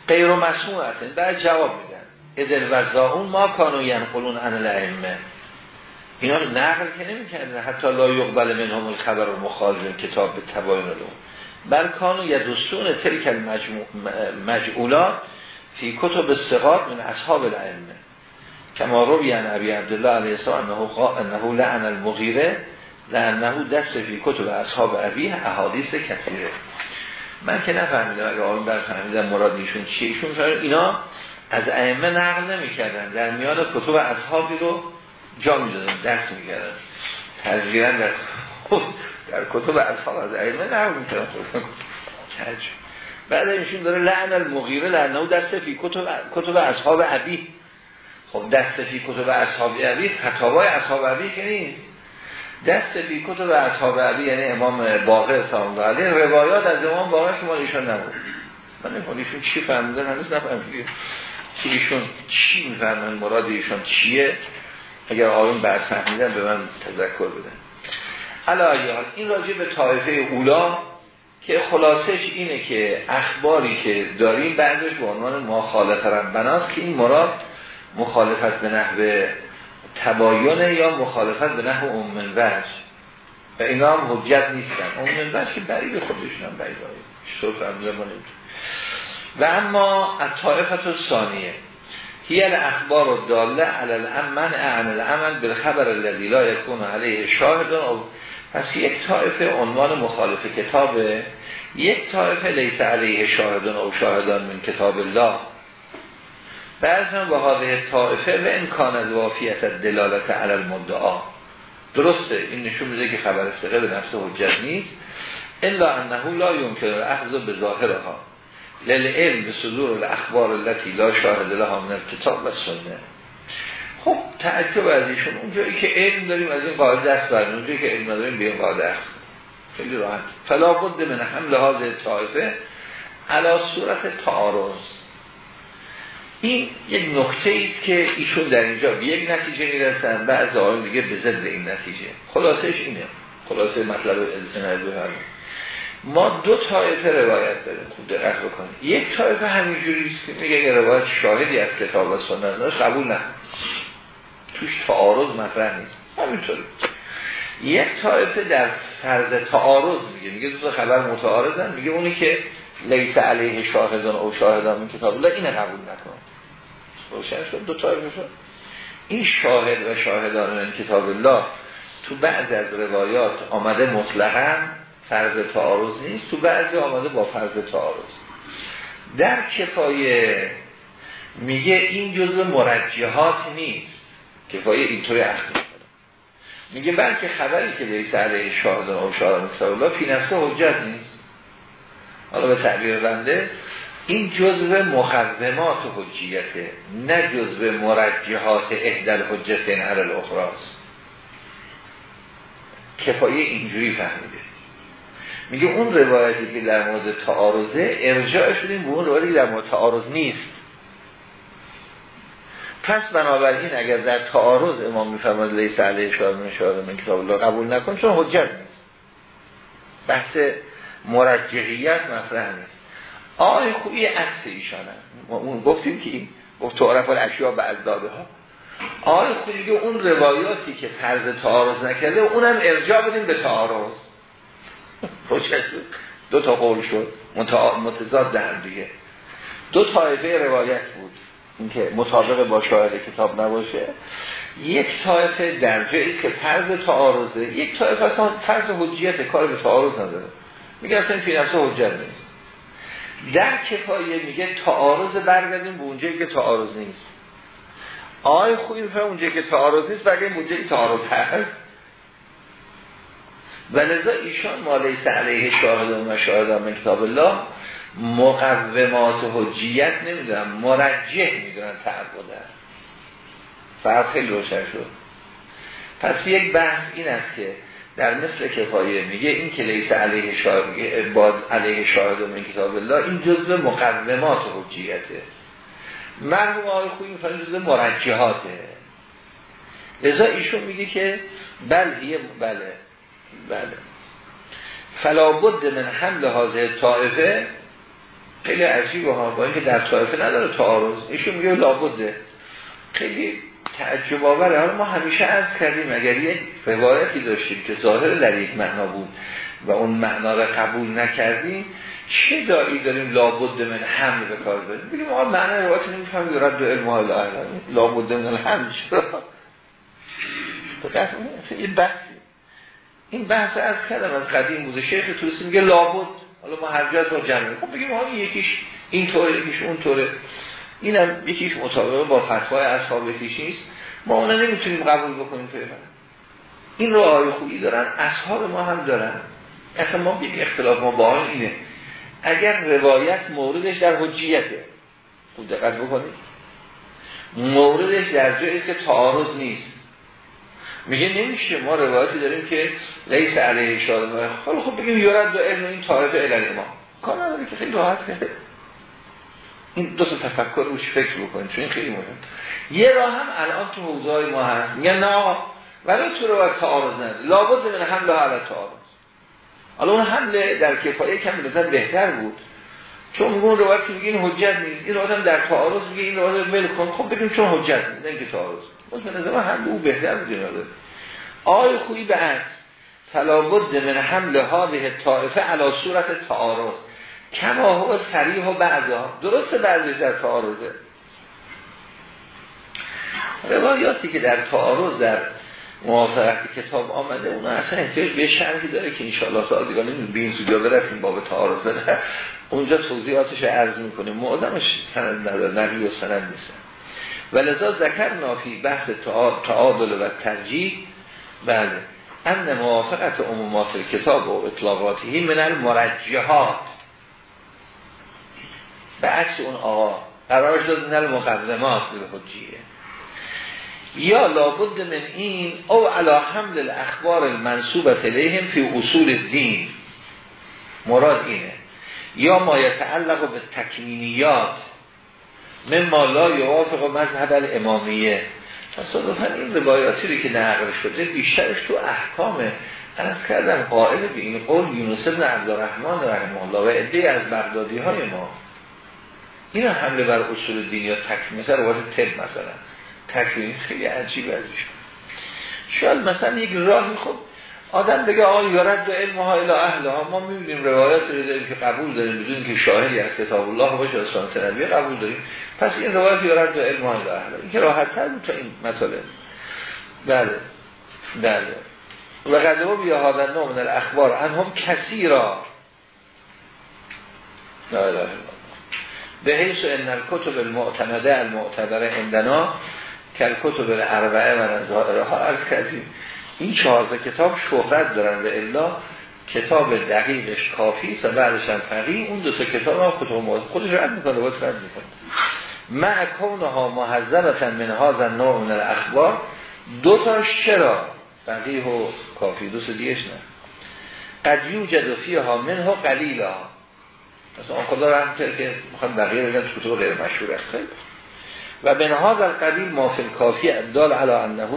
غیر مسموع هستن بعد جواب میدن. ادل اون ما کانو ینقلون عن الائمه. اینا نقل که نمی کردن حتی لا یقبل من هم الخبر و مخالف کتاب به تباین بل کانو یدستون تلک المجعولات فی کتب استقاد من اصحاب الائمه. کما رو بیان ابی عبدالله علیه السلام انه لعن المغیره لعنه دست فی کتب اصحاب ابی احادیث کثیره. من که نفهمیدم اگه آقایون بر فهمیدم مراد ایشون چیه ایشون اینا از ائمه نقل نمی‌کردن. در میان کتب اصحابی رو جا می‌دادن دست می‌کردن. تزویرا در در کتب اصحاب از ائمه نقل می‌کردن. بعد ایشون داره لعن المغیره لعنه دست فی کتب کتب اصحاب ابی خب دست فی کتب اصحاب ابی فتاوای اصحاب ابی که نیست. دست بی کتب اصحاب عبی یعنی امام باقر سلام علیه روایات از امام باقر که ایشان نبود. من نمی‌دونم ایشون چی فهمیدن هنوز نفهمیدم که ایشون چی می‌فهمن مراد ایشون چیه؟ اگر آیون بعد فهمیدن به من تذکر بدن. علایه این راجع به طایفه اولا که خلاصش اینه که اخباری که داریم بعضش به عنوان مخالفت ربناست که این مراد مخالفت به نحوه تباین یا مخالفت به نحو وجه و اینا هم حجت نیستن. ام وجه که برید خودشون هم برید و اما طائفت و ثانیه هی الاخبار و داله علی الامن اعن العمل بالخبر الذي لا يكون علیه شاهد پس یک طائفه عنوان مخالف کتابه. یک طائفه لیس علیه شاهدان او شاهدان من کتاب الله. بعضا به حاضر طائفه و امکان از وافیت دلالت علی المدعا. درسته این نشون میده که خبر استقه به نفس حجت نیست. الا انه لا یمکن الاخذ به ظاهرها للعلم به صدور الاخبار التي لا شاهد لها من الكتاب و سنه. خب تعجب از ایشون. اونجایی که علم داریم از این قاعده دست برمیم اونجایی که علم داریم به این قاعده است خیلی راحت. فلا بد من حمل حاضر طائفه علا صورت تعارض. این یک نکته است که ایشون در اینجا به یک نتیجه می‌رسن بعض آقایون دیگه به ضد این نتیجه. خلاصش اینه. خلاصه مطلب بفرمایید ما دو طایفه روایت داریم. خوب دقت بکنید. یک طایفه همینجوری است که میگه روایت شاهدی از کتاب و سنت قبول نه توش تعارض مطرح نیست. همینطوری یک طایفه در فرض تعارض میگه. میگه دو خبر متعارضن. میگه اونی که لیس علیه شاهدان او شاهدان من کتاب الله اینه قبول نکن. روشن شد؟ دو طایفه شد. این شاهد و شاهدان من کتاب الله تو بعض از روایات آمده مطلقا فرض تعارض نیست. تو بعضی آمده با فرض تعارض. در کفایه میگه این جزء مرجحات نیست. کفایه اینطوری اخیر میگه بلکه خبری که لیس علیه شاهدان او شاهدان کتاب الله فی نفسه حجت نیست. حالا به تعبیر بنده این جزء مخدمات حجیته نه جزء مرجحات اهدل حجتین علی الاخراست کفایه اینجوری فهمیده. میگه اون روایتی که در مورد تعارضه ارجاع شدیم به اون روایتی در مورد تعارض نیست. پس بنابراین اگر در تعارض امام میفرماد لیس علیه شاهد من شاهد من کتاب الله قبول نکن چون حجت نیست. بحث مرجحیت مطرح نیست. آقای خوبی عکس ایشانه. ما اون گفتیم که گفت تعرف الاشیا به ازداده ها آقای خوبی اون روایاتی که فرض تعارض نکرده اونم ارجاع بدیم به تعارض. دو تا قول شد. متضاد در دیگه. دو طایفه روایت بود. اینکه مطابق با شاهد کتاب نباشه. یک طایفه در جایی که فرض تعارضه یک طایفه اصلا فرض حجیت کار به تعارض نداره. میگه اصلا فی نفسه حجت نیست. در کفایه میگه تعارض برگردیم به اونجایی که تعارض نیست. آقای خوبی میفهم اونجایی که تعارض نیست برگردیم به اونجایی تعارض هست. و لذا ایشان مالیس علیه شاهدان و شاهدان من کتاب الله مقومات حجیت نمی‌دونم مرجح می‌دونن تعبودن فرق خیلی روشن شد. پس یک بحث این است که در مثل کفایه میگه این که علیه شاهد باز علیه شاهد من کتاب الله این جزء مقومات حجیته. مرحوم آقای خوبی می‌فهمه جزء مرجحاته. لذا ایشون میگه که بله بله بله. فلا بد من حمل حاضر طائفه خیلی عجیبه ها با اینکه در طایفه نداره تعارض ایشون میگه لابده. خیلی تعجب آوره. حالا ما همیشه از کردیم اگر یک روایتی داشتیم که ظاهر در یک معنا بود و اون معنا را قبول نکردیم چه دایی داریم لابد من حمل به کار بریم؟ بگیم آقا معنی روایت نمی‌فهمید. دو علم ها لابد من حمل چرا این بحثی. این بحث از کردم از قدیم بوده. شیخ توسی میگه لابد. حالا ما هر جا رو جمع خب بگیم آقا یکیش این طوره یکیش اون طوره. اینم یکیش مطابقه با فتوای اصحاب یکیش نیست. ما اونا نمی‌تونیم قبول بکنیم پیغمبر این رو آیه خوبی دارن اصحاب ما هم دارن. اصلا ما یک اختلاف ما با اینه. اگر روایت موردش در حجیته خوب دقت بکنید. موردش در جایی که تعارض نیست. میگه نمیشه. ما روایتی داریم که لیس علیه شاده حالا خب بگیم یورد و علم این طایفه علل ما کار نداره که خیلی راحت کرده این دو تفکر روش فکر بکنید چون این خیلی مهم یه راه هم الان تو حوزه ما هست. میگن نه ولی تو روایت تعارض نداره لابد من حمله علی تعارض. حالا اون حمله در کفایه کم نظر بهتر بود. چون میگون روایت که میگه این حجت نیست. این آدم در تعارض میگه این روایت ول خب بگیم چون حجت نیست نه که تعارض. اون به نظر من او بهتر بود آی خویی به عکس تلابد من حمل هذه طائفه علی صورت تعارض. کما هو صریح و بعضا درسته بعضی در تعارضه. روایاتی که در تعارض در موافقت کتاب آمده اون اصلا احتیاج به شرحی داره که انشاءالله سازگانه به این سوجا برسیم باب تعارض. اونجا توضیحاتش عرض می‌کنه معظمش سند نداره نبی و سند نیست. و لذا ذکر نافی بحث تعادل و ترجیح. بله. ان موافقت عمومات کتاب و اطلاقاتی من المرجحات. به عکس اون آقا. قرار شد من المقدمات. حجیه یا لابد من این او علا حمل الاخبار المنصوبت الیهم فی اصول الدین. مراد اینه. یا ما یتعلق به تکمینیات. مما لا یوافق مذهب الامامیه. تصادفا این روایاتی که نقل شده بیشترش تو احکامه از کردم قائل به این قول یونس بن عبدالرحمن رحمه الله و عده از بغدادی های ما. این حمله بر اصول دین یا تکمیل مثلا روایت تب مثلا. تکمیل خیلی عجیب ازش شاید مثلا یک راهی خب آدم بگه آقا یارد دو علم ها اله اهل ها ما می‌بینیم روایت رو داریم که قبول داریم بدون که شاهدی از کتاب الله باشه از سنت قبول داریم. پس این روایت یارد دو علم ها اله اهل این که راحت تر بود تا این مطالب. بله. بله. و قدمه بیا هادن نوع من الاخبار هم کسی را اله به حیث ان الکتب المعتمده المعتبره عندنا کل کتب الاربعه و نظاره ها عرض کردیم. این چهارده کتاب شهرت دارن به الا کتاب دقیقش کافی و بعدش هم فقی اون دو تا کتاب هم کتب موضوع خودش رد می‌کنه باید رد می‌کنه. مع کونها محذبتا من هذا النوع من الاخبار. دو تاش چرا؟ فقیه و کافی. دو دیگهش نه. قد یوجد فیها منها قلیلا. مثلا آن خدا رحمت که می‌خوام بقیه بگن کتب غیر مشهور است. و به نهاد القبیل مافل کافی ادال علا انه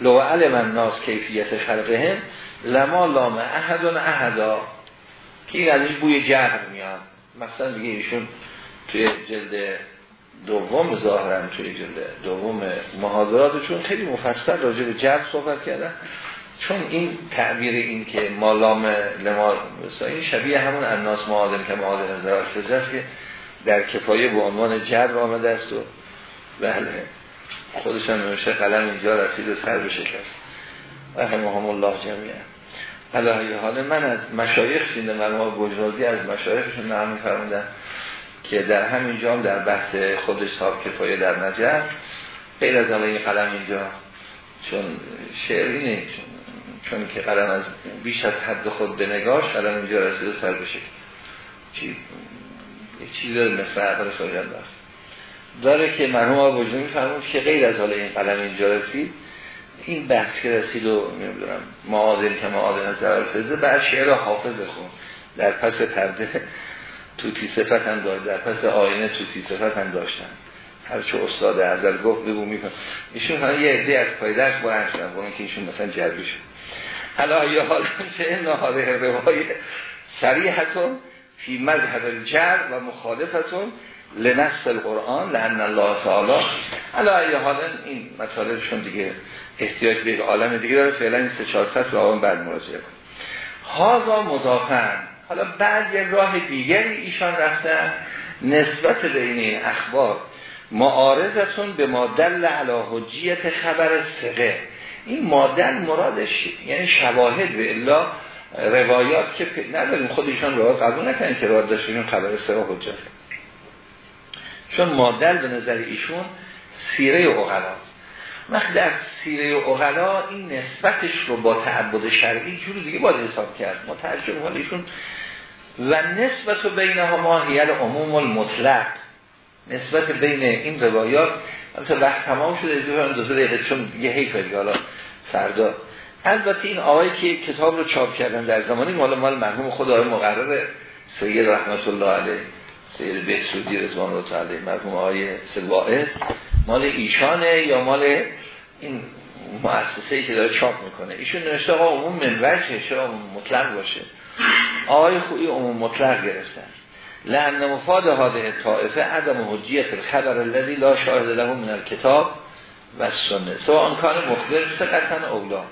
لو علم الناس کیفیت خلقهم لما لام احد احدا که این ازش بوی جهر میاد. مثلا دیگه ایشون توی جلد دوم ظاهرا توی جلد دوم محاضراتشون خیلی مفصل راجع به جهر صحبت کردن. چون این تعبیر این که مالام لما این شبیه همون الناس معادن که معادن زرار است که در کفایه به عنوان جبر آمده است و بله. خودشان نوشته قلم اینجا رسید و سر بشکست رحمهم الله جمعیه علاهی حال من از مشایخ شینده مرموها گجرازی از مشایخشون نمی فرمودن که در همین جام در بحث خودش صاحب کفایه در نجر غیر از این قلم اینجا چون شعری نه چون, چون که قلم از بیش از حد خود به نگاش قلم اینجا رسید و سر بشکست چی یک چیز داره مثل عقل خواهی داره که مرحوم آقا فرمود که غیر از حال این قلم اینجا رسید این بحث که رسید و نمی‌دونم معادل که معادل از فزه بعد شعر حافظ خون. در پس پرده توتی صفت هم داشت در پس آینه توتی صفت هم داشتن. هرچه استاد ازل گفت بگو میکن ایشون هم یه عده از پایدرش با شدن با که ایشون مثلا جربی شد حالا یه حال چه؟ نهاره روای سریحتون فی مذهب الجر و مخالفتون لنص القرآن لان الله تعالی. علا ای حالا این مطالبشون دیگه احتیاج به یک عالم دیگه داره. فعلا این سه چهار سطر رو بعد مراجعه کن هازا مضافن حالا بعد یک راه دیگری ایشان رفتن نسبت بین این اخبار معارضتون به مادل علا حجیت خبر سقه این مادل مرادش یعنی شواهد به الا روایات که نداریم. خودشان رو قبول نکنن که روایت داشتیم خبر سقه حجت. چون مادل به نظر ایشون سیره اغلاست وقت در سیره اغلا این نسبتش رو با تعبد شرعی جوری دیگه باید حساب کرد. مترجم ایشون و نسبت بین ها ماهیل عموم المطلق. نسبت بین این روایات البته وقت تمام شده از دو دقیقه چون یه حیف حالا فردا. البته این آقایی که کتاب رو چاپ کردن در زمانی مال مال مرحوم خود آقای مقرر سید رحمت الله علیه. سید بهسودی رضوان الله تعالی مرحوم آقای سلوائه مال ایشانه یا مال این مؤسسه ای که داره چاپ می‌کنه؟ ایشون نوشته آقا عموم منوجه چرا مطلق باشه؟ آقای خویی عموم مطلق گرفتن. لعن مفاد هاده طائفه عدم حجیت الخبر الذي لا شاهد له من الكتاب و سنه سواء آن کان مخبر سقطن اولا.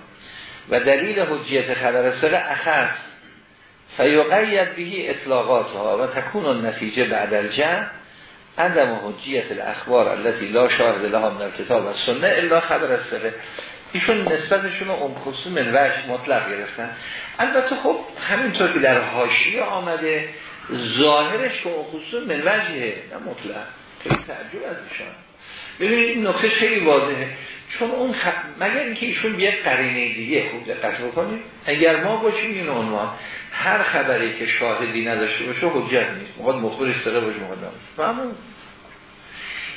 و دلیل حجیت خبر سقه اخص فیقید بهی اطلاقات ها و تکون النتیجه بعد الجمع عدم حجیت الاخبار التي لا شاهد لها من الكتاب و سنه الا خبر سقه ایشون نسبتشون رو اون خصوص من مطلق گرفتن. البته خب همینطور که در حاشیه آمده ظاهرش که اون خصوص من وجهه نه مطلق. خیلی تعجب از ایشان. ببینید این نکته خیلی واضحه. چون اون خب مگر اینکه ایشون بیه قرینه دیگه خوب دقت بکنید. اگر ما باشیم این عنوان هر خبری که شاهدی نداشته باشه حجت نیست. مقاد مخبر استقه باشه مقدم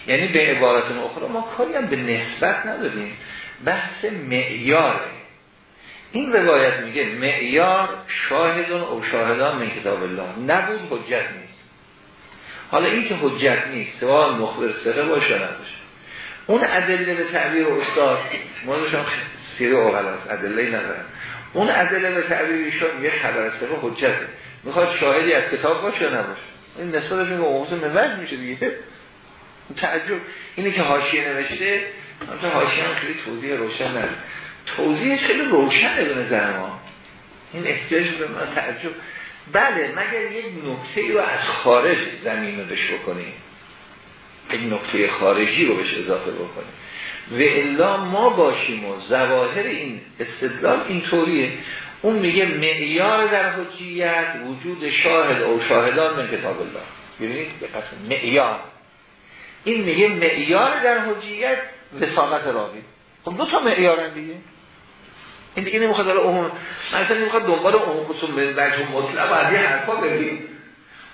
یعنی به عبارت اخرى ما کاری هم به نسبت نداریم. بحث معیاره. این روایت میگه معیار شاهدون او شاهدان من کتاب الله. نبود حجت نیست. حالا این که حجت نیست سوال مخبر سقه باشه اون ادله به تعبیر استاد موردشان سیره اوغل است ادله ندارن اون ادله به تعبیر یه خبر سقه حجته. می‌خواد شاهدی از کتاب باشه نباشه؟ این نسبتش به موضوع موجه میشه دیگه. تعجب. اینه که حاشیه نوشته مثلا حاشیه هم خیلی توضیح روشن نداره. توضیحش خیلی روشنه به نظر ما. این احتیاج به من تعجب. بله مگر یک نکته رو از خارج زمین رو بکنیم؟ یک نکته خارجی رو بهش اضافه بکنیم. و الا ما باشیم و زواهر این استدلال اینطوریه. اون میگه معیار در حجیت وجود شاهد او شاهدان من کتاب الله. ببینید به قسم معیار. این میگه معیار در حجیت وساقت راوی. خب دو تا معیارن دیگه. این دیگه نمی‌خواد داره اون مثلا نمی‌خواد دنبال اون خصوم به وجه مطلق از یه حرفا بریم.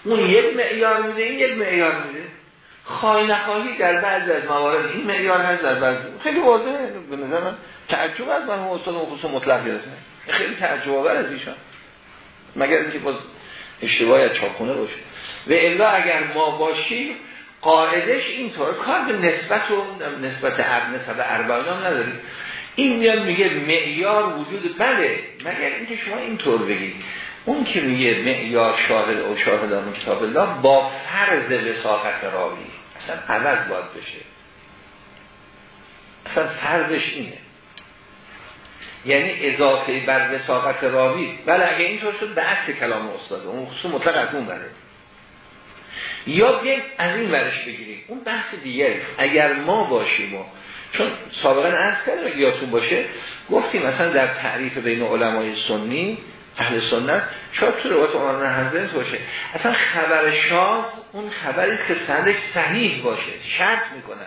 اون یک معیار میده این یک معیار میده. خواهی نخواهی در بعض از موارد این معیار هست در بعض خیلی واضحه. به نظر من تعجب از من استاد خصوم مطلق گرفته. خیلی تعجب آور از ایشان. مگر اینکه باز اشتباهی چاپونه باشه. و الا اگر ما باشیم قاعدش اینطور. کار به نسبت و نسبت هر نسبت اربعان هم نداریم. این میاد میگه معیار وجود. بله مگر اینکه شما اینطور بگید. اون که میگه معیار شاهد او شاهدان کتاب الله با فرض وساقت راوی. اصلا عوض باید بشه. اصلا فرضش اینه. یعنی اضافه بر وساقت راوی. بله اگه اینطور شد به عکس کلام استاده اون خصوص مطلق از اون بره. یا بیایم از این ورش بگیریم. اون بحث دیگه اگر ما باشیم و چون سابقا عرض کردم یادتون باشه گفتیم مثلا در تعریف بین علمای سنی اهل سنت شاید تو روایت عمر حضرت باشه. اصلا خبر شاز اون خبری که سندش صحیح باشه شرط می‌کنه.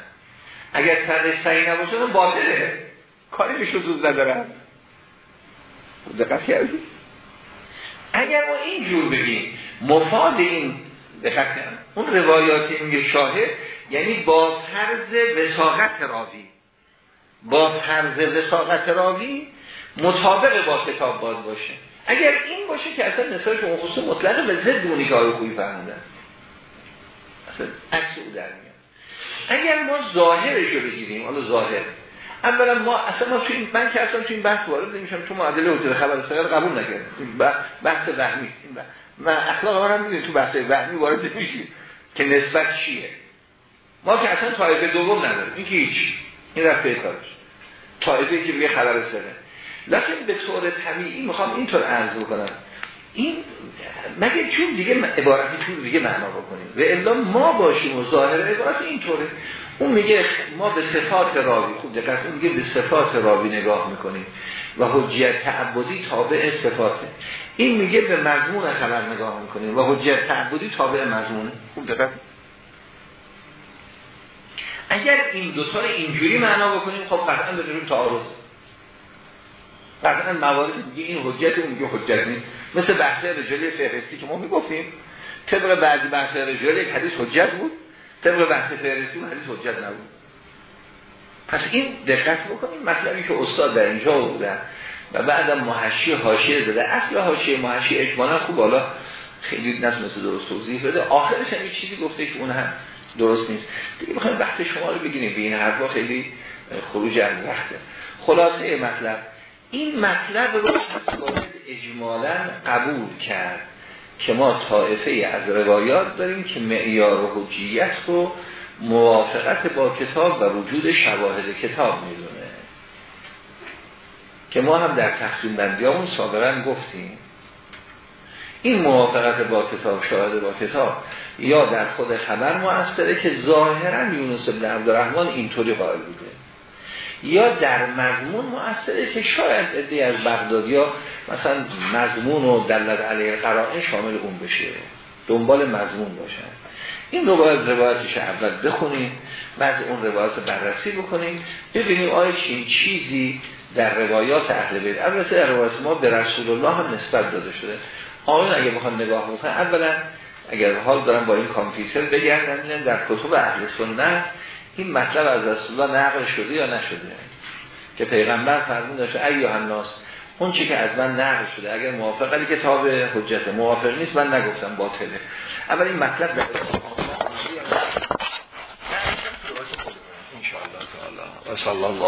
اگر سندش صحیح نباشه اون باطله. کاری به شذوذ نداره. دقت کردی؟ اگر ما اینجور بگیم مفاد این دقت اون روایاتی میگه شاهد یعنی با فرض وساقت راوی. با فرض وساقت راوی مطابق با کتاب باز باشه. اگر این باشه که اصلا نسبت اون خصوص مطلق به ضد اونی که خوبی فرمودن اصلا عکس او در میاد. اگر ما ظاهرش رو بگیریم حالا ظاهر. اولا ما اصلا ما توی من که اصلا توی این بحث وارد نمیشم چون معادله حجت خبر صغیر قبول نکردم. بحث وهمی. من اخلاق من هم تو بحث وهمی وارد میشیم که نسبت چیه. ما که اصلا طایفه دوم نداریم. این که هیچ. این رفته کارش. طایفه که بگه خبر سره لکن به طور طبیعی می‌خوام اینطور عرض بکنم. این مگه چون دیگه عبارتی چون دیگه معنا بکنیم. و الا ما باشیم و ظاهر عبارت اینطوره. اون میگه ما به صفات راوی خوب دقت اون میگه به صفات راوی نگاه می‌کنیم. و حجیت تعبدی تابع صفاته. این میگه به مضمون خبر نگاه می‌کنیم. و حجیت تعبدی تابع مضمونه خوب دقت اگر این دوتا رو اینجوری معنا بکنیم خب قطعا به تعارض قطعا موارد میگه این حجت اون میگه حجت نیست. مثل بحث رجالی فهرستی که ما می‌گفتیم. طبق بعضی بحث رجالی حدیث حجت بود. طبق بحث فهرستی حدیث حجت نبود. پس این دقت بکنیم. مطلبی که استاد در اینجا بودن و بعدم محشی حاشیه زده اصل حاشیه محشی اجمالا خوب. حالا خیلی نتونسته درست توضیح بده. آخرش هم چیزی گفته که اون هم درست نیست. دیگه بخوایم وقت شما رو بگیریم. به این حرفا خیلی خروج از وقته. خلاصه مطلب. این مطلب رو باید اجمالا قبول کرد که ما طائفه از روایات داریم که معیار و حجیت رو موافقت با کتاب و وجود شواهد کتاب می‌دونه. که ما هم در تقسیم بندی همون سابقا گفتیم. این موافقت با کتاب شاهد با کتاب یا در خود خبر مؤثره که ظاهرا یونس بن عبدالرحمن اینطوری قائل بوده. یا در مضمون مؤثره که شاید ادهی از بغدادی ها مثلا مضمون و دلت علیه قرائن شامل اون بشه. دنبال مضمون باشن. این رو باید روایتش اول بخونیم بعد اون روایت بررسی بکنیم ببینیم آیا چین چیزی در روایات اهل بیت البته در روایت ما به رسول الله هم نسبت داده شده. آن اگه بخوان نگاه بکنن اولا اگر حال دارن با این کامپیوتر بگردن در کتب اهل سنت این مطلب از رسول الله نقل شده یا نشده؟ که پیغمبر فرمون داشته ایوه الناس اون چی که از من نقل شده اگر موافق علی کتاب حجت موافق نیست من نگفتم باطله. اول این مطلب در ان شاء الله تعالی. و صلی الله